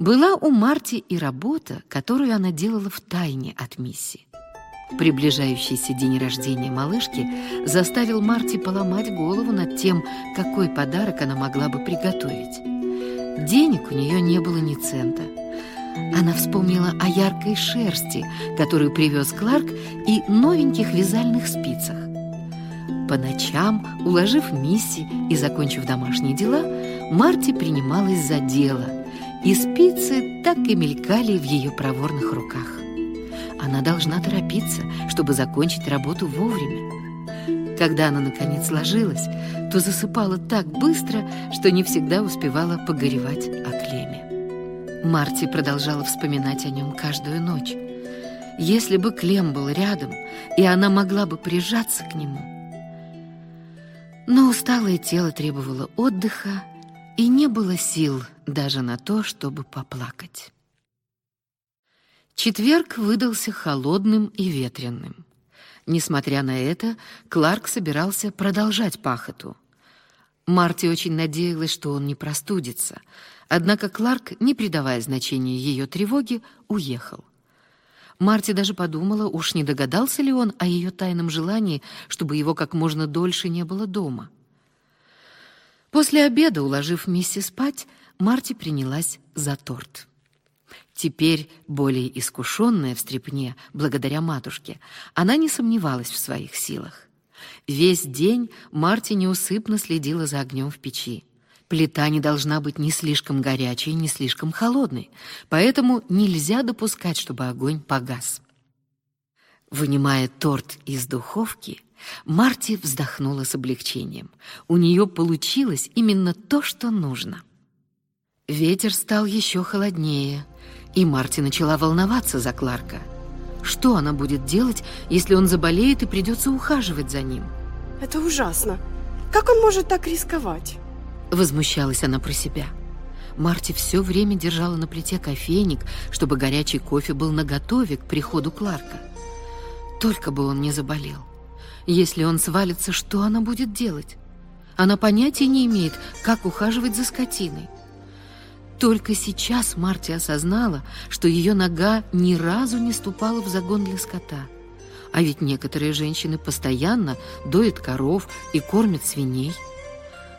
Была у Марти и работа, которую она делала в тайне от Мисси. Приближающийся день рождения малышки заставил Марти поломать голову над тем, какой подарок она могла бы приготовить. Денег у нее не было ни цента. Она вспомнила о яркой шерсти, которую привез Кларк, и новеньких вязальных спицах. По ночам, уложив Мисси и закончив домашние дела, Марти принималась за дело, и спицы так и мелькали в ее проворных руках. Она должна торопиться, чтобы закончить работу вовремя. Когда она, наконец, ложилась, то засыпала так быстро, что не всегда успевала погоревать о Клеме. Марти продолжала вспоминать о нем каждую ночь. Если бы Клем был рядом, и она могла бы прижаться к нему. Но усталое тело требовало отдыха, и не было сил даже на то, чтобы поплакать. Четверг выдался холодным и ветреным. Несмотря на это, Кларк собирался продолжать пахоту. Марти очень надеялась, что он не простудится, однако Кларк, не придавая значения ее тревоге, уехал. Марти даже подумала, уж не догадался ли он о ее тайном желании, чтобы его как можно дольше не было дома. После обеда, уложив миссис спать, Марти принялась за торт. Теперь, более искушенная в стрепне, благодаря матушке, она не сомневалась в своих силах. Весь день Марти неусыпно следила за огнем в печи. Плита не должна быть ни слишком горячей, ни слишком холодной, поэтому нельзя допускать, чтобы огонь погас. Вынимая торт из духовки, Марти вздохнула с облегчением. У нее получилось именно то, что нужно. Ветер стал еще холоднее, и Марти начала волноваться за Кларка. Что она будет делать, если он заболеет и придется ухаживать за ним? Это ужасно. Как он может так рисковать? Возмущалась она про себя. Марти все время держала на плите кофейник, чтобы горячий кофе был наготове к приходу Кларка. Только бы он не заболел. Если он свалится, что она будет делать? Она понятия не имеет, как ухаживать за скотиной. Только сейчас Марти осознала, что ее нога ни разу не ступала в загон для скота. А ведь некоторые женщины постоянно доят коров и кормят свиней.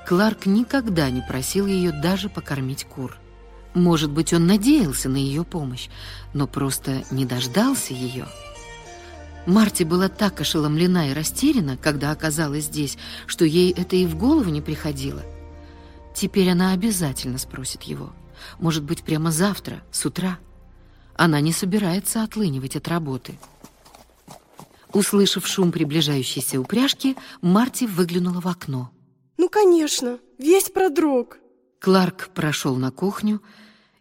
Кларк никогда не просил ее даже покормить кур. Может быть, он надеялся на ее помощь, но просто не дождался ее. Марти была так ошеломлена и растеряна, когда оказалась здесь, что ей это и в голову не приходило. Теперь она обязательно спросит его – может быть, прямо завтра, с утра. Она не собирается отлынивать от работы. Услышав шум приближающейся упряжки, Марти выглянула в окно. Ну, конечно, весь продрог. Кларк прошел на кухню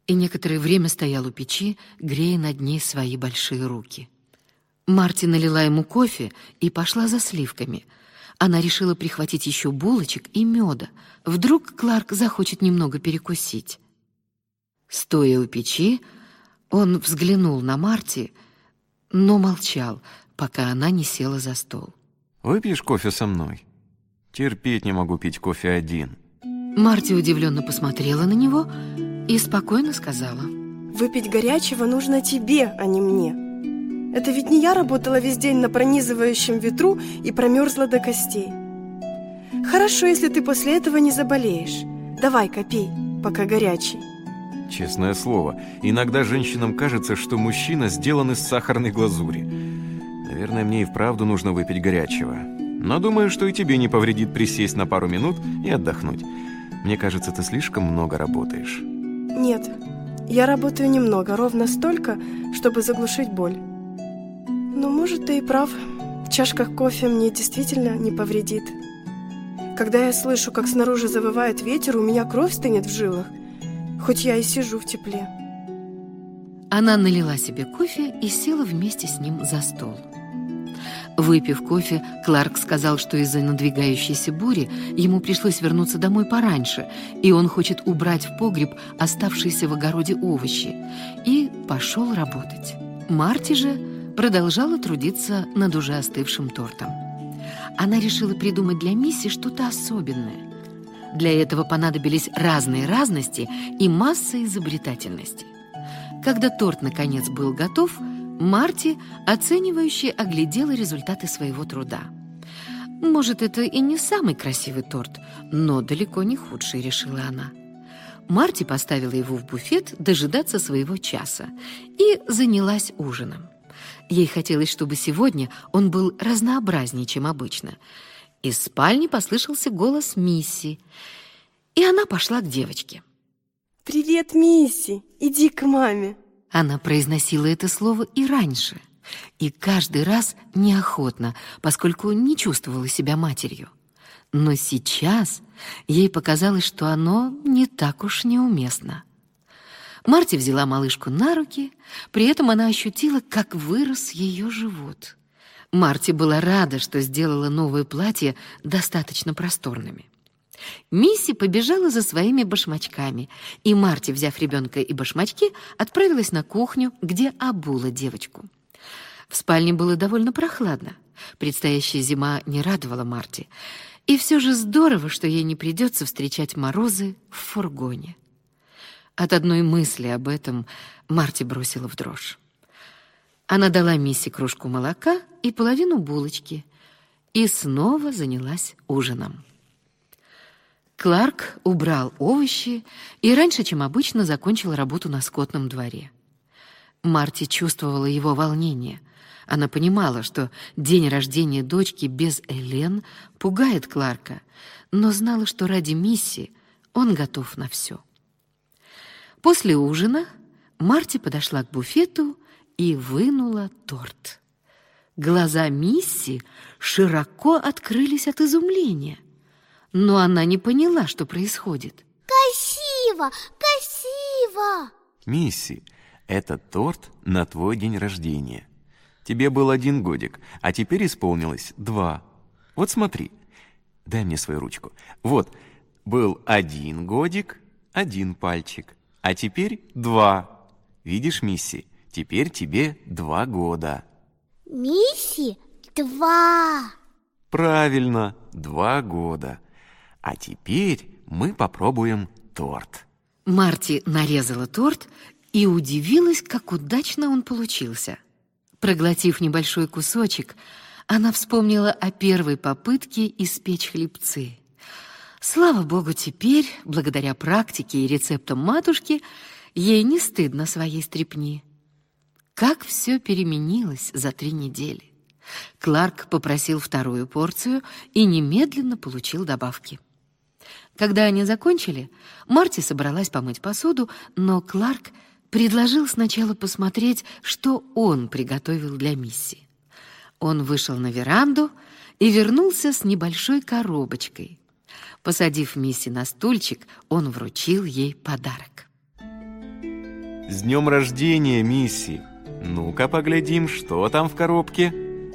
и некоторое время стоял у печи, грея над ней свои большие руки. Марти налила ему кофе и пошла за сливками. Она решила прихватить еще булочек и меда. Вдруг Кларк захочет немного перекусить. Стоя у печи, он взглянул на Марти, но молчал, пока она не села за стол. «Выпьешь кофе со мной? Терпеть не могу пить кофе один». Марти удивленно посмотрела на него и спокойно сказала. «Выпить горячего нужно тебе, а не мне. Это ведь не я работала весь день на пронизывающем ветру и промерзла до костей. Хорошо, если ты после этого не заболеешь. Давай-ка пей, пока горячий». Честное слово, иногда женщинам кажется, что мужчина сделан из сахарной глазури. Наверное, мне и вправду нужно выпить горячего. Но думаю, что и тебе не повредит присесть на пару минут и отдохнуть. Мне кажется, ты слишком много работаешь. Нет, я работаю немного, ровно столько, чтобы заглушить боль. Но, может, ты и прав. В чашках кофе мне действительно не повредит. Когда я слышу, как снаружи завывает ветер, у меня кровь стынет в жилах хоть я и сижу в тепле. Она налила себе кофе и села вместе с ним за стол. Выпив кофе, Кларк сказал, что из-за надвигающейся бури ему пришлось вернуться домой пораньше, и он хочет убрать в погреб оставшиеся в огороде овощи, и пошел работать. Марти же продолжала трудиться над уже остывшим тортом. Она решила придумать для Мисси что-то особенное. Для этого понадобились разные разности и масса изобретательности. Когда торт наконец был готов, Марти, оценивающе оглядела результаты своего труда. «Может, это и не самый красивый торт, но далеко не худший», — решила она. Марти поставила его в буфет дожидаться своего часа и занялась ужином. Ей хотелось, чтобы сегодня он был разнообразнее, чем обычно. Из спальни послышался голос Мисси, и она пошла к девочке. «Привет, Мисси! Иди к маме!» Она произносила это слово и раньше, и каждый раз неохотно, поскольку не чувствовала себя матерью. Но сейчас ей показалось, что оно не так уж неуместно. Марти взяла малышку на руки, при этом она ощутила, как вырос ее живот. Марти была рада, что сделала новое платье достаточно просторными. Мисси побежала за своими башмачками, и Марти, взяв ребенка и башмачки, отправилась на кухню, где обула девочку. В спальне было довольно прохладно. Предстоящая зима не радовала Марти. И все же здорово, что ей не придется встречать морозы в фургоне. От одной мысли об этом Марти бросила в дрожь. Она дала Мисси кружку молока и половину булочки и снова занялась ужином. Кларк убрал овощи и раньше, чем обычно, закончил работу на скотном дворе. Марти чувствовала его волнение. Она понимала, что день рождения дочки без Элен пугает Кларка, но знала, что ради Мисси он готов на все. После ужина Марти подошла к буфету и вынула торт. Глаза Мисси широко открылись от изумления — но она не поняла, что происходит. Красиво! Красиво! Мисси, это торт на твой день рождения. Тебе был один годик, а теперь исполнилось два. Вот смотри, дай мне свою ручку. Вот, был один годик, один пальчик, а теперь два. Видишь, Мисси, теперь тебе два года. Мисси, два. Правильно, два года. А теперь мы попробуем торт. Марти нарезала торт и удивилась, как удачно он получился. Проглотив небольшой кусочек, она вспомнила о первой попытке испечь хлебцы. Слава богу, теперь, благодаря практике и рецептам матушки, ей не стыдно своей стрепни. Как все переменилось за три недели. Кларк попросил вторую порцию и немедленно получил добавки. Когда они закончили, Марти собралась помыть посуду, но Кларк предложил сначала посмотреть, что он приготовил для Мисси. Он вышел на веранду и вернулся с небольшой коробочкой. Посадив Мисси на стульчик, он вручил ей подарок. С днем рождения, Мисси! Ну-ка поглядим, что там в коробке.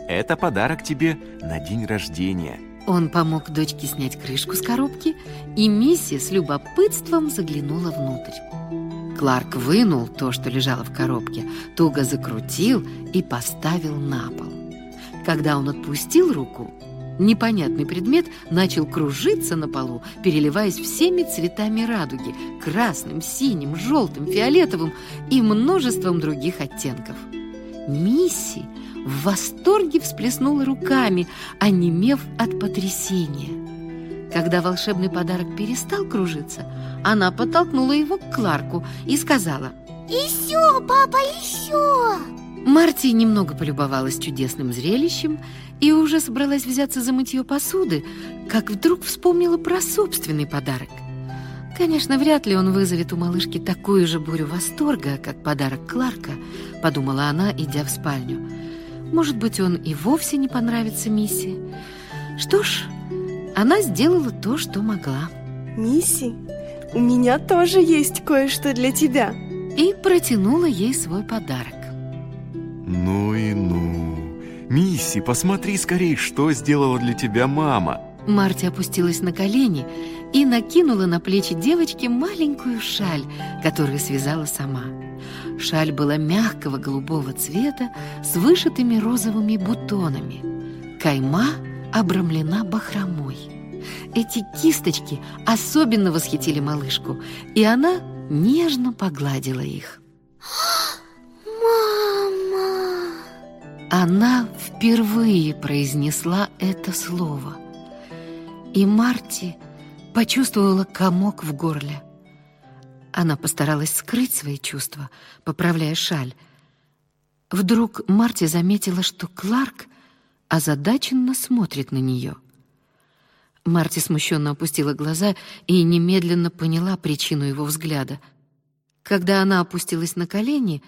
Это подарок тебе на день рождения. Он помог дочке снять крышку с коробки, и Мисси с любопытством заглянула внутрь. Кларк вынул то, что лежало в коробке, туго закрутил и поставил на пол. Когда он отпустил руку, непонятный предмет начал кружиться на полу, переливаясь всеми цветами радуги – красным, синим, желтым, фиолетовым и множеством других оттенков. Мисси – в восторге всплеснула руками, онемев от потрясения. Когда волшебный подарок перестал кружиться, она подтолкнула его к Кларку и сказала «Еще, папа, еще!» Марти немного полюбовалась чудесным зрелищем и уже собралась взяться за мытье посуды, как вдруг вспомнила про собственный подарок. Конечно, вряд ли он вызовет у малышки такую же бурю восторга, как подарок Кларка, подумала она, идя в спальню. Может быть, он и вовсе не понравится Мисси. Что ж, она сделала то, что могла. Мисси, у меня тоже есть кое-что для тебя. И протянула ей свой подарок. Ну и ну. Мисси, посмотри скорее, что сделала для тебя мама. Марти опустилась на колени и накинула на плечи девочки маленькую шаль, которую связала сама. Шаль была мягкого голубого цвета с вышитыми розовыми бутонами. Кайма обрамлена бахромой. Эти кисточки особенно восхитили малышку, и она нежно погладила их. Мама! Она впервые произнесла это слово. И Марти почувствовала комок в горле. Она постаралась скрыть свои чувства, поправляя шаль. Вдруг Марти заметила, что Кларк озадаченно смотрит на нее. Марти смущенно опустила глаза и немедленно поняла причину его взгляда. Когда она опустилась на колени,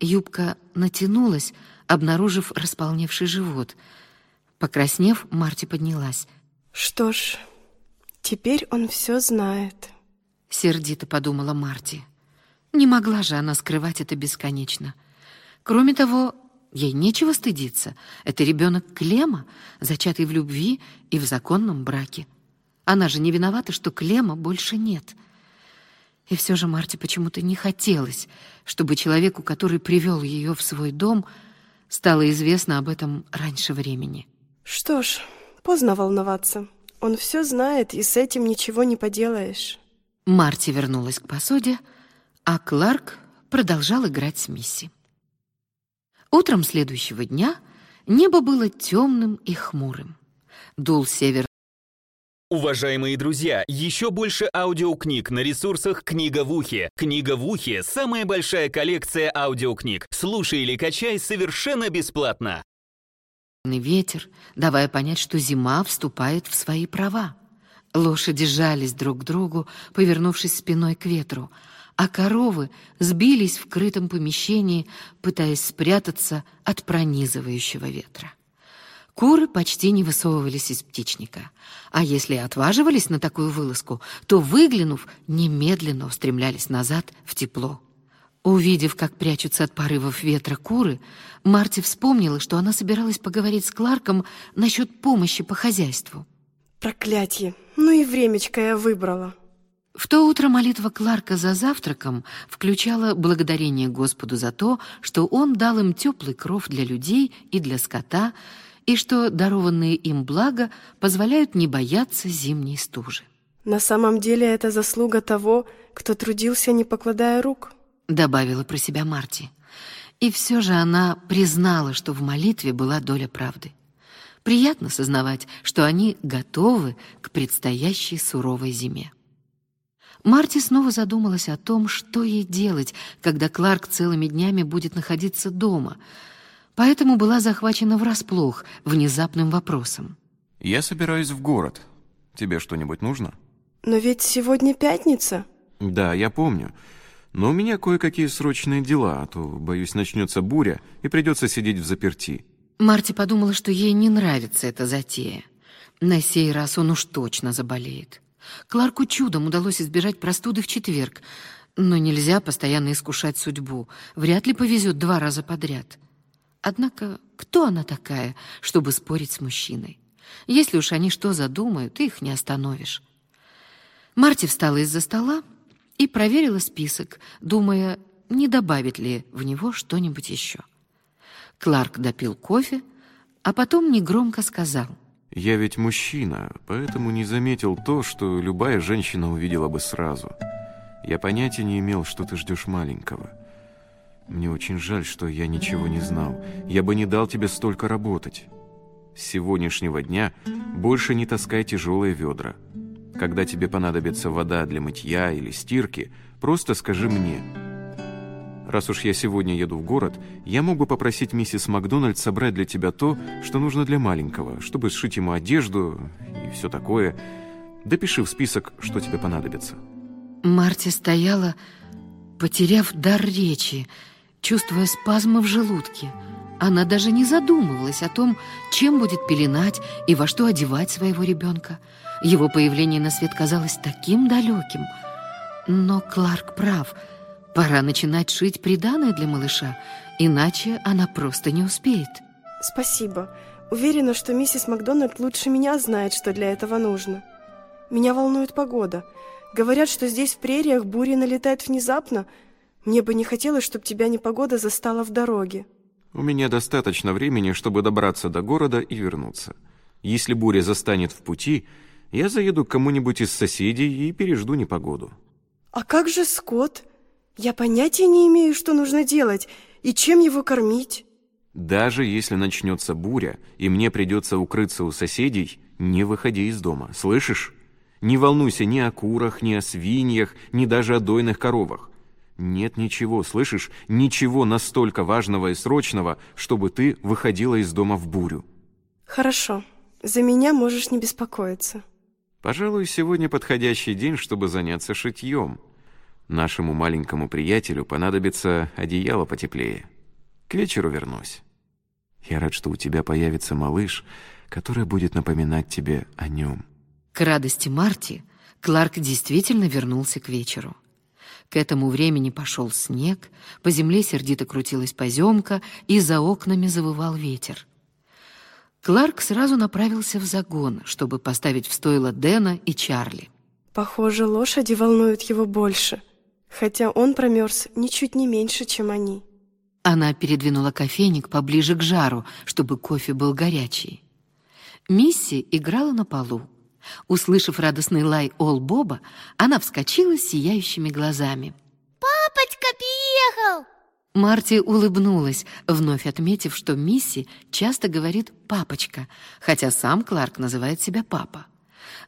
юбка натянулась, обнаружив располневший живот. Покраснев, Марти поднялась. Что ж, теперь он все знает. Сердито подумала Марти. Не могла же она скрывать это бесконечно. Кроме того, ей нечего стыдиться. Это ребенок Клема, зачатый в любви и в законном браке. Она же не виновата, что Клема больше нет. И все же Марте почему-то не хотелось, чтобы человеку, который привел ее в свой дом, стало известно об этом раньше времени. Что ж, поздно волноваться. Он все знает, и с этим ничего не поделаешь. Марти вернулась к посуде, а Кларк продолжал играть с Мисси. Утром следующего дня небо было темным и хмурым. Дул север. Уважаемые друзья, еще больше аудиокниг на ресурсах «Книга в ухе». «Книга в ухе» — самая большая коллекция аудиокниг. Слушай или качай совершенно бесплатно. ветер, давая понять, что зима вступает в свои права. Лошади жались друг к другу, повернувшись спиной к ветру, а коровы сбились в крытом помещении, пытаясь спрятаться от пронизывающего ветра. Куры почти не высовывались из птичника, а если отваживались на такую вылазку, то, выглянув, немедленно устремлялись назад в тепло. Увидев, как прячутся от порывов ветра куры, Марти вспомнила, что она собиралась поговорить с Кларком насчет помощи по хозяйству. Проклятье! Ну и времечко я выбрала. В то утро молитва Кларка за завтраком включала благодарение Господу за то, что Он дал им теплый кров для людей и для скота, и что дарованные им блага позволяют не бояться зимней стужи. На самом деле это заслуга того, кто трудился, не покладая рук, добавила про себя Марти. И все же она признала, что в молитве была доля правды. Приятно сознавать, что они готовы к предстоящей суровой зиме. Марти снова задумалась о том, что ей делать, когда Кларк целыми днями будет находиться дома, поэтому была захвачена врасплох внезапным вопросом. «Я собираюсь в город. Тебе что-нибудь нужно?» «Но ведь сегодня пятница». «Да, я помню. Но у меня кое-какие срочные дела, а то, боюсь, начнется буря и придется сидеть в заперти». Марти подумала, что ей не нравится эта затея. На сей раз он уж точно заболеет. Кларку чудом удалось избежать простуды в четверг, но нельзя постоянно искушать судьбу. Вряд ли повезет два раза подряд. Однако, кто она такая, чтобы спорить с мужчиной? Если уж они что задумают, их не остановишь. Марти встала из-за стола и проверила список, думая, не добавит ли в него что-нибудь еще. Кларк допил кофе, а потом негромко сказал. «Я ведь мужчина, поэтому не заметил то, что любая женщина увидела бы сразу. Я понятия не имел, что ты ждешь маленького. Мне очень жаль, что я ничего не знал. Я бы не дал тебе столько работать. С сегодняшнего дня больше не таскай тяжелые ведра. Когда тебе понадобится вода для мытья или стирки, просто скажи мне». Раз уж я сегодня еду в город, я мог бы попросить миссис Макдональд собрать для тебя то, что нужно для маленького, чтобы сшить ему одежду и все такое. Допиши в список, что тебе понадобится». Марти стояла, потеряв дар речи, чувствуя спазмы в желудке. Она даже не задумывалась о том, чем будет пеленать и во что одевать своего ребенка. Его появление на свет казалось таким далеким. Но Кларк прав — Пора начинать шить приданое для малыша, иначе она просто не успеет. Спасибо. Уверена, что миссис Макдональд лучше меня знает, что для этого нужно. Меня волнует погода. Говорят, что здесь в прериях бури налетают внезапно. Мне бы не хотелось, чтобы тебя непогода застала в дороге. У меня достаточно времени, чтобы добраться до города и вернуться. Если буря застанет в пути, Я заеду к кому-нибудь из соседей и пережду непогоду. А как же скот? Я понятия не имею, что нужно делать и чем его кормить. Даже если начнется буря, и мне придется укрыться у соседей, не выходи из дома, слышишь? Не волнуйся ни о курах, ни о свиньях, ни даже о дойных коровах. Нет ничего, слышишь, ничего настолько важного и срочного, чтобы ты выходила из дома в бурю. Хорошо, за меня можешь не беспокоиться. Пожалуй, сегодня подходящий день, чтобы заняться шитьем. Нашему маленькому приятелю понадобится одеяло потеплее. К вечеру вернусь. Я рад, что у тебя появится малыш, который будет напоминать тебе о нем. К радости Марти Кларк действительно вернулся к вечеру. К этому времени пошел снег, по земле сердито крутилась поземка, и за окнами завывал ветер. Кларк сразу направился в загон, чтобы поставить в стойло Дэна и Чарли. Похоже, лошади волнуют его больше, хотя он промерз ничуть не меньше, чем они. Она передвинула кофейник поближе к жару, чтобы кофе был горячий. Мисси играла на полу. Услышав радостный лай Ол Боба, она вскочила с сияющими глазами. Папочка приехал! Марти улыбнулась, вновь отметив, что Мисси часто говорит «папочка», хотя сам Кларк называет себя «папа».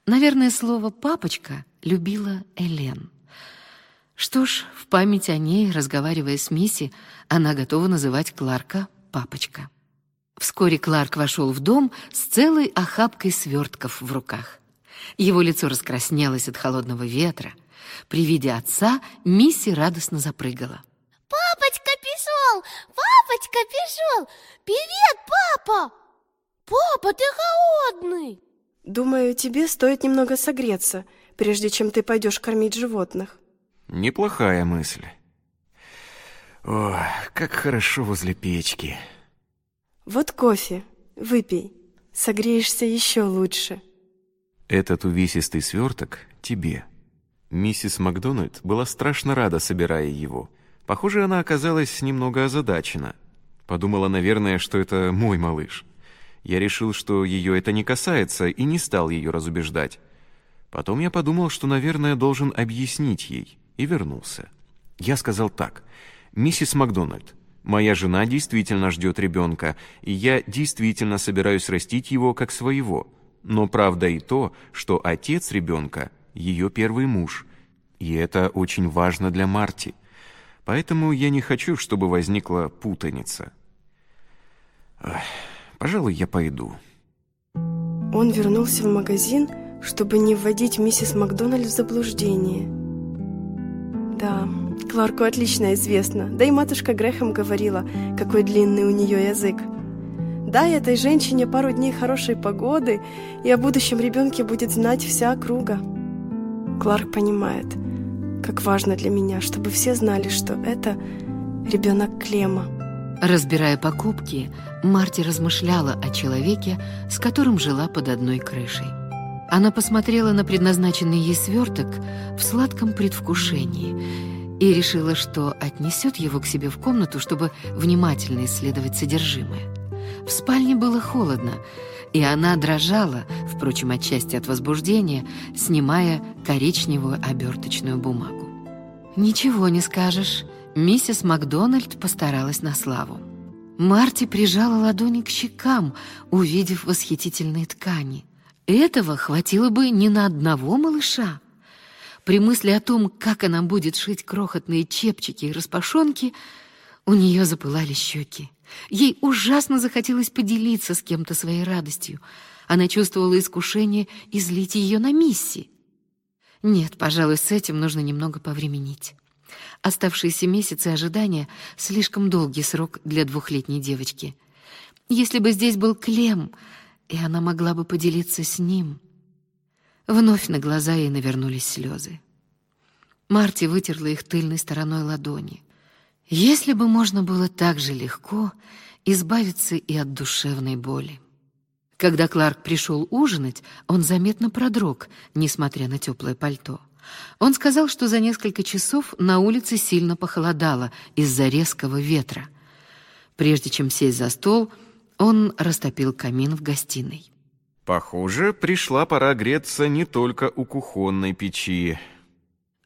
Наверное, слово «папочка» любила Элен. Что ж, в память о ней, разговаривая с Мисси, она готова называть Кларка «папочка». Вскоре Кларк вошел в дом с целой охапкой свертков в руках. Его лицо раскраснелось от холодного ветра. При виде отца Мисси радостно запрыгала. Папочка пришел! Папочка пришел! Привет, папа! Папа, ты холодный! Думаю, тебе стоит немного согреться, прежде чем ты пойдешь кормить животных. Неплохая мысль. О, как хорошо возле печки. Вот кофе, выпей, согреешься еще лучше. Этот увесистый сверток тебе. Миссис Макдональд была страшно рада, собирая его. Похоже, она оказалась немного озадачена. Подумала, наверное, что это мой малыш. Я решил, что ее это не касается, и не стал ее разубеждать. Потом я подумал, что, наверное, должен объяснить ей, и вернулся. Я сказал так. «Миссис Макдональд, моя жена действительно ждет ребенка, и я действительно собираюсь растить его как своего». Но правда и то, что отец ребенка – ее первый муж. И это очень важно для Марти. Поэтому я не хочу, чтобы возникла путаница. Ах, пожалуй, я пойду. Он вернулся в магазин, чтобы не вводить миссис Макдональд в заблуждение. Да, Кларку отлично известно, да и матушка Грэхэм говорила, какой длинный у нее язык. Дай этой женщине пару дней хорошей погоды, и о будущем ребенке будет знать вся округа. Кларк понимает, как важно для меня, чтобы все знали, что это ребенок Клема. Разбирая покупки, Марти размышляла о человеке, с которым жила под одной крышей. Она посмотрела на предназначенный ей сверток в сладком предвкушении и решила, что отнесет его к себе в комнату, чтобы внимательно исследовать содержимое. В спальне было холодно, и она дрожала, впрочем, отчасти от возбуждения, снимая коричневую оберточную бумагу. «Ничего не скажешь. Миссис Макдональд постаралась на славу». Марти прижала ладони к щекам, увидев восхитительные ткани. Этого хватило бы не на одного малыша. При мысли о том, как она будет шить крохотные чепчики и распашонки, у нее запылали щеки. Ей ужасно захотелось поделиться с кем-то своей радостью. Она чувствовала искушение излить ее на Мисси. Нет, пожалуй, с этим нужно немного повременить. Оставшиеся месяцы ожидания — слишком долгий срок для двухлетней девочки. Если бы здесь был Клем, и она могла бы поделиться с ним... Вновь на глаза ей навернулись слезы. Марти вытерла их тыльной стороной ладони. Если бы можно было так же легко избавиться и от душевной боли. Когда Кларк пришел ужинать, он заметно продрог, несмотря на теплое пальто. Он сказал, что за несколько часов на улице сильно похолодало из-за резкого ветра. Прежде чем сесть за стол, он растопил камин в гостиной. Похоже, пришла пора греться не только у кухонной печи.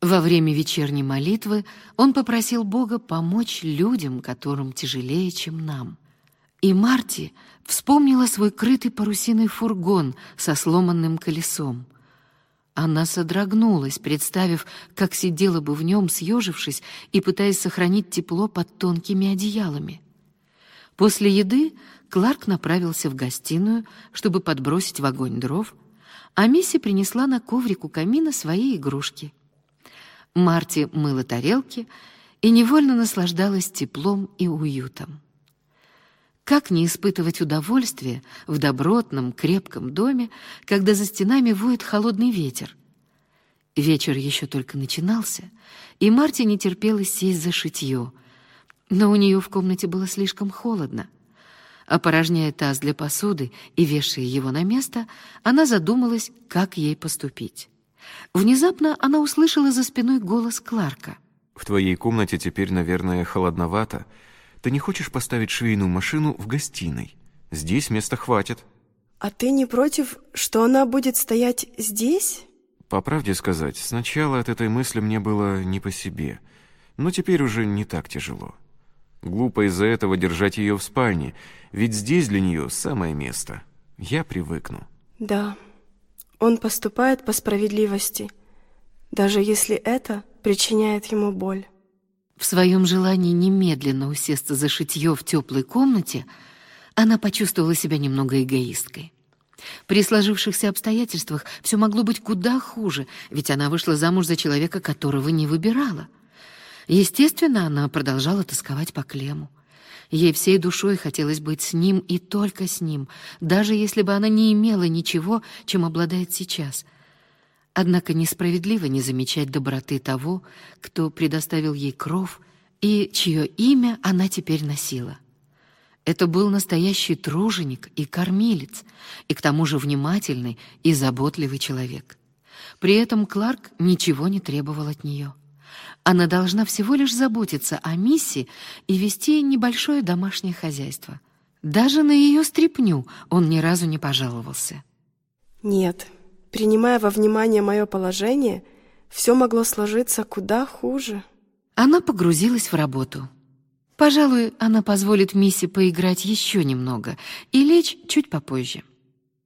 Во время вечерней молитвы он попросил Бога помочь людям, которым тяжелее, чем нам. И Марти вспомнила свой крытый парусиной фургон со сломанным колесом. Она содрогнулась, представив, как сидела бы в нем, съежившись и пытаясь сохранить тепло под тонкими одеялами. После еды Кларк направился в гостиную, чтобы подбросить в огонь дров, а Мисси принесла на коврик у камина свои игрушки. Марти мыла тарелки и невольно наслаждалась теплом и уютом. Как не испытывать удовольствия в добротном, крепком доме, когда за стенами воет холодный ветер? Вечер еще только начинался, и Марте не терпелось сесть за шитье, но у нее в комнате было слишком холодно. Опорожняя таз для посуды и вешая его на место, она задумалась, как ей поступить. Внезапно она услышала за спиной голос Кларка. «В твоей комнате теперь, наверное, холодновато. Ты не хочешь поставить швейную машину в гостиной? Здесь места хватит». А ты не против, что она будет стоять здесь? По правде сказать, сначала от этой мысли мне было не по себе, но теперь уже не так тяжело. Глупо из-за этого держать ее в спальне, ведь здесь для нее самое место. Я привыкну. Да, он поступает по справедливости, даже если это причиняет ему боль. В своем желании немедленно усесться за шитье в теплой комнате, она почувствовала себя немного эгоисткой. При сложившихся обстоятельствах все могло быть куда хуже, ведь она вышла замуж за человека, которого не выбирала. Естественно, она продолжала тосковать по Клему. Ей всей душой хотелось быть с ним и только с ним, даже если бы она не имела ничего, чем обладает сейчас — Однако несправедливо не замечать доброты того, кто предоставил ей кров и чье имя она теперь носила. Это был настоящий труженик и кормилец, и к тому же внимательный и заботливый человек. При этом Кларк ничего не требовал от нее. Она должна всего лишь заботиться о миссии и вести небольшое домашнее хозяйство. Даже на ее стряпню он ни разу не пожаловался. Нет, Принимая во внимание мое положение, все могло сложиться куда хуже. Она погрузилась в работу. Пожалуй, она позволит Мисси поиграть еще немного и лечь чуть попозже.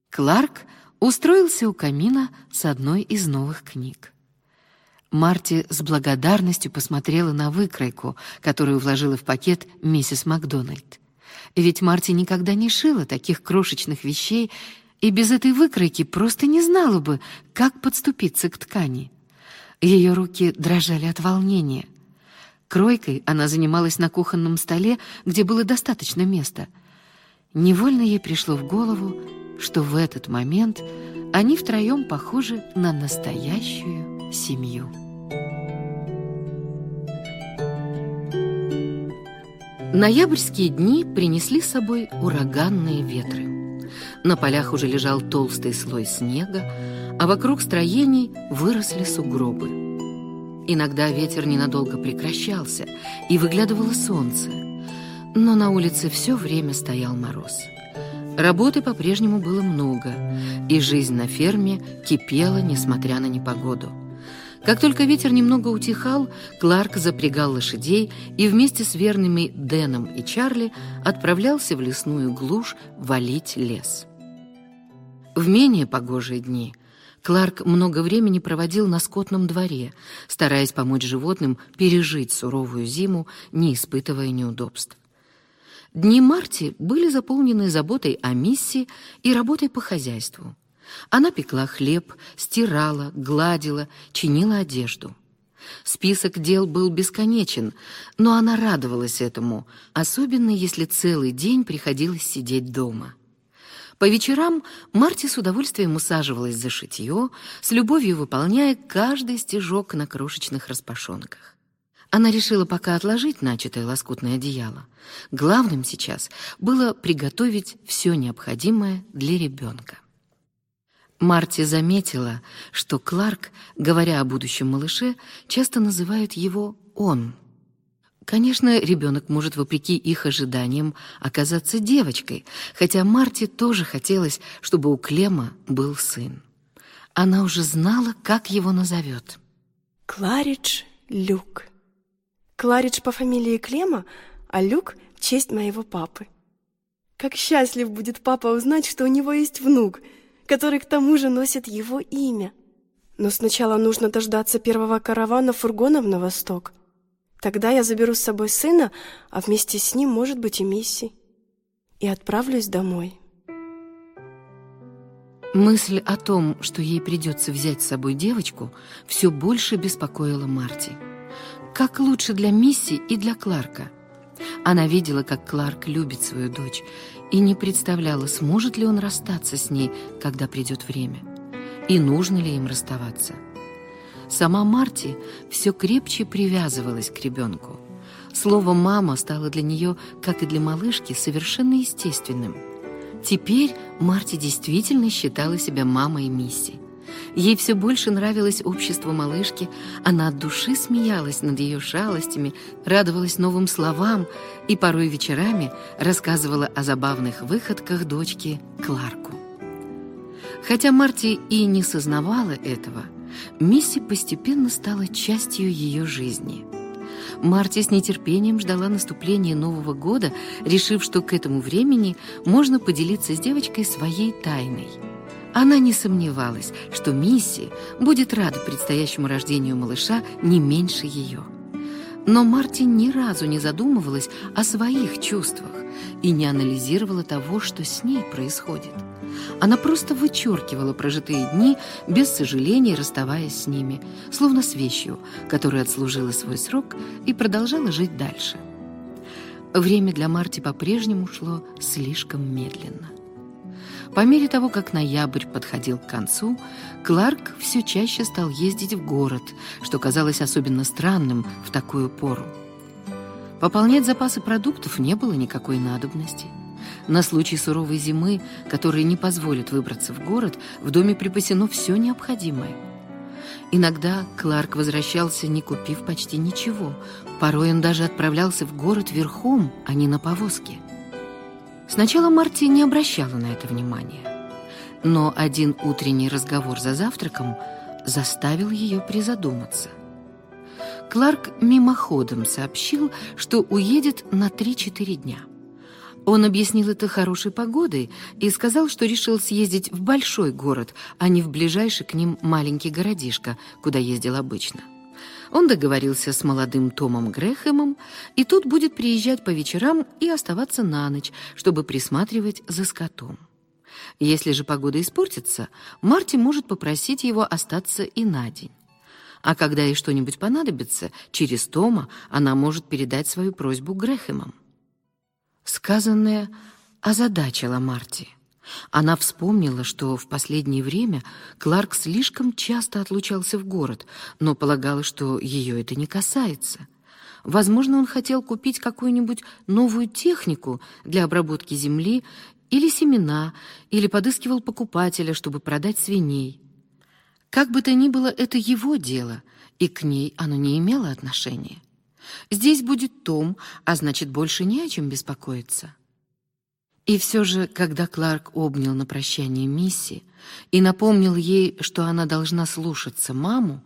Кларк устроился у камина с одной из новых книг. Марти с благодарностью посмотрела на выкройку, которую вложила в пакет миссис Макдональд. Ведь Марти никогда не шила таких крошечных вещей и без этой выкройки просто не знала бы, как подступиться к ткани. Ее руки дрожали от волнения. Кройкой она занималась на кухонном столе, где было достаточно места. Невольно ей пришло в голову, что в этот момент они втроем похожи на настоящую семью. Ноябрьские дни принесли с собой ураганные ветры. На полях уже лежал толстый слой снега, а вокруг строений выросли сугробы. Иногда ветер ненадолго прекращался, и выглядывало солнце. Но на улице все время стоял мороз. Работы по-прежнему было много, и жизнь на ферме кипела, несмотря на непогоду. Как только ветер немного утихал, Кларк запрягал лошадей и вместе с верными Дэном и Чарли отправлялся в лесную глушь валить лес. В менее погожие дни Кларк много времени проводил на скотном дворе, стараясь помочь животным пережить суровую зиму, не испытывая неудобств. Дни Марти были заполнены заботой о миссии и работой по хозяйству. Она пекла хлеб, стирала, гладила, чинила одежду. Список дел был бесконечен, но она радовалась этому, особенно если целый день приходилось сидеть дома. По вечерам Марти с удовольствием усаживалась за шитье, с любовью выполняя каждый стежок на крошечных распашонках. Она решила пока отложить начатое лоскутное одеяло. Главным сейчас было приготовить все необходимое для ребенка. Марти заметила, что Кларк, говоря о будущем малыше, часто называет его «он». Конечно, ребенок может, вопреки их ожиданиям, оказаться девочкой, хотя Марте тоже хотелось, чтобы у Клема был сын. Она уже знала, как его назовет. Кларидж Люк. Кларидж по фамилии Клема, а Люк — честь моего папы. Как счастлив будет папа узнать, что у него есть внук, который к тому же носит его имя. Но сначала нужно дождаться первого каравана фургонов на восток — Тогда я заберу с собой сына, а вместе с ним, может быть, и Мисси. И отправлюсь домой. Мысль о том, что ей придется взять с собой девочку, все больше беспокоила Марти. Как лучше для Мисси и для Кларка. Она видела, как Кларк любит свою дочь, и не представляла, сможет ли он расстаться с ней, когда придет время, и нужно ли им расставаться. Сама Марти все крепче привязывалась к ребенку. Слово «мама» стало для нее, как и для малышки, совершенно естественным. Теперь Марти действительно считала себя мамой Мисси. Ей все больше нравилось общество малышки, она от души смеялась над ее шалостями, радовалась новым словам и порой вечерами рассказывала о забавных выходках дочки Кларку. Хотя Марти и не сознавала этого – Мисси постепенно стала частью ее жизни. Марти с нетерпением ждала наступления Нового года, решив, что к этому времени можно поделиться с девочкой своей тайной. Она не сомневалась, что Мисси будет рада предстоящему рождению малыша не меньше ее. Но Марти ни разу не задумывалась о своих чувствах и не анализировала того, что с ней происходит. Она просто вычеркивала прожитые дни, без сожаления расставаясь с ними, словно с вещью, которая отслужила свой срок и продолжала жить дальше. Время для Марти по-прежнему шло слишком медленно. По мере того, как ноябрь подходил к концу, Кларк все чаще стал ездить в город, что казалось особенно странным в такую пору. Пополнять запасы продуктов не было никакой надобности – на случай суровой зимы, которая не позволит выбраться в город, в доме припасено все необходимое. Иногда Кларк возвращался, не купив почти ничего. Порой он даже отправлялся в город верхом, а не на повозке. Сначала Марти не обращала на это внимания. Но один утренний разговор за завтраком заставил ее призадуматься. Кларк мимоходом сообщил, что уедет на 3-4 дня – он объяснил это хорошей погодой и сказал, что решил съездить в большой город, а не в ближайший к ним маленький городишко, куда ездил обычно. Он договорился с молодым Томом Грэхэмом, и тот будет приезжать по вечерам и оставаться на ночь, чтобы присматривать за скотом. Если же погода испортится, Марти может попросить его остаться и на день. А когда ей что-нибудь понадобится, через Тома она может передать свою просьбу Грэхэмам. Сказанное озадачило Марти. Она вспомнила, что в последнее время Кларк слишком часто отлучался в город, но полагала, что ее это не касается. Возможно, он хотел купить какую-нибудь новую технику для обработки земли или семена, или подыскивал покупателя, чтобы продать свиней. Как бы то ни было, это его дело, и к ней оно не имело отношения. Здесь будет Том, а значит, больше не о чем беспокоиться. И все же, когда Кларк обнял на прощание Мисси и напомнил ей, что она должна слушаться маму,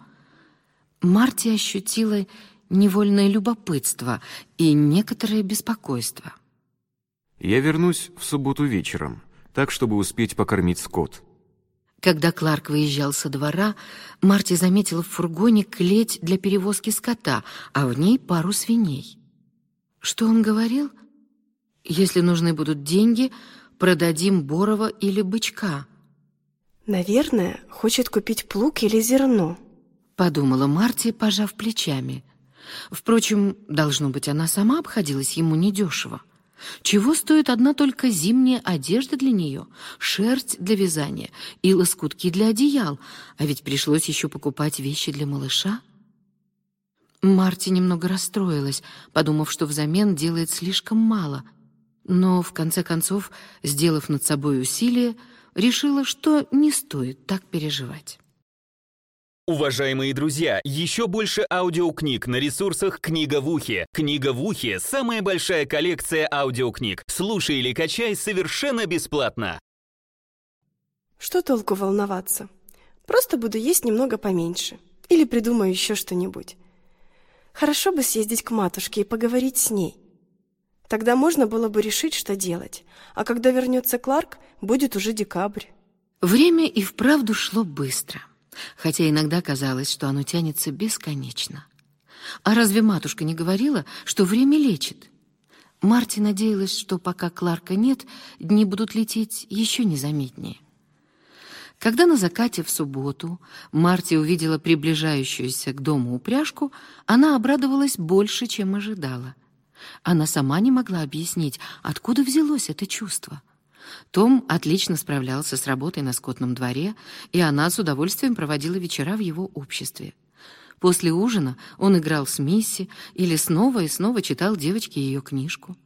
Марти ощутила невольное любопытство и некоторое беспокойство. «Я вернусь в субботу вечером, так, чтобы успеть покормить скот», когда Кларк выезжал со двора, Марти заметила в фургоне клеть для перевозки скота, а в ней пару свиней. Что он говорил? Если нужны будут деньги, продадим Борова или бычка. Наверное, хочет купить плуг или зерно, подумала Марти, пожав плечами. Впрочем, должно быть, она сама обходилась ему недешево. Чего стоит одна только зимняя одежда для нее, шерсть для вязания и лоскутки для одеял, а ведь пришлось еще покупать вещи для малыша? Марти немного расстроилась, подумав, что взамен делает слишком мало, но, в конце концов, сделав над собой усилие, решила, что не стоит так переживать. Уважаемые друзья, еще больше аудиокниг на ресурсах «Книга в ухе». «Книга в ухе» — самая большая коллекция аудиокниг. Слушай или качай совершенно бесплатно. Что толку волноваться? Просто буду есть немного поменьше. Или придумаю еще что-нибудь. Хорошо бы съездить к матушке и поговорить с ней. Тогда можно было бы решить, что делать. А когда вернется Кларк, будет уже декабрь. Время и вправду шло быстро — хотя иногда казалось, что оно тянется бесконечно. А разве матушка не говорила, что время лечит? Марти надеялась, что пока Кларка нет, дни будут лететь еще незаметнее. Когда на закате в субботу Марти увидела приближающуюся к дому упряжку, она обрадовалась больше, чем ожидала. Она сама не могла объяснить, откуда взялось это чувство — том отлично справлялся с работой на скотном дворе, и она с удовольствием проводила вечера в его обществе. После ужина он играл с Мисси или снова и снова читал девочке ее книжку.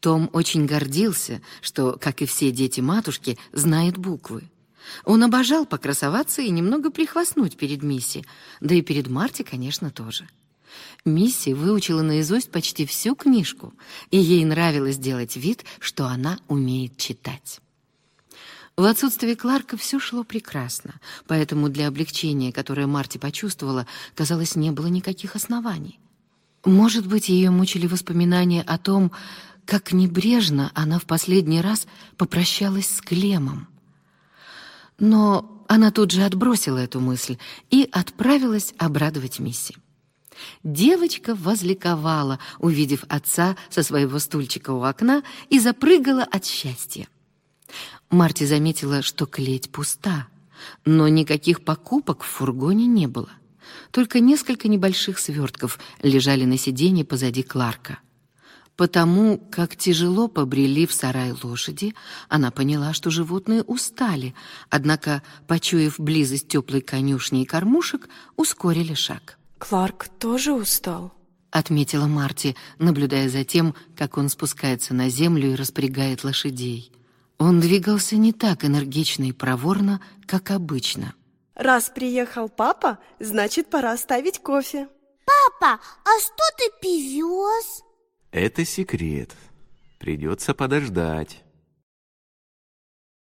Том очень гордился, что, как и все дети матушки, знает буквы. Он обожал покрасоваться и немного прихвастнуть перед Мисси, да и перед Марти, конечно, тоже. Мисси выучила наизусть почти всю книжку, и ей нравилось делать вид, что она умеет читать. В отсутствие Кларка все шло прекрасно, поэтому для облегчения, которое Марти почувствовала, казалось, не было никаких оснований. Может быть, ее мучили воспоминания о том, как небрежно она в последний раз попрощалась с Клемом. Но она тут же отбросила эту мысль и отправилась обрадовать Мисси. Девочка возликовала, увидев отца со своего стульчика у окна, и запрыгала от счастья. Марти заметила, что клеть пуста, но никаких покупок в фургоне не было. Только несколько небольших свертков лежали на сиденье позади Кларка. Потому как тяжело побрели в сарай лошади, она поняла, что животные устали, однако, почуяв близость теплой конюшни и кормушек, ускорили шаг. Кларк тоже устал, отметила Марти, наблюдая за тем, как он спускается на землю и распрягает лошадей. Он двигался не так энергично и проворно, как обычно. Раз приехал папа, значит, пора ставить кофе. Папа, а что ты привез? Это секрет. Придется подождать.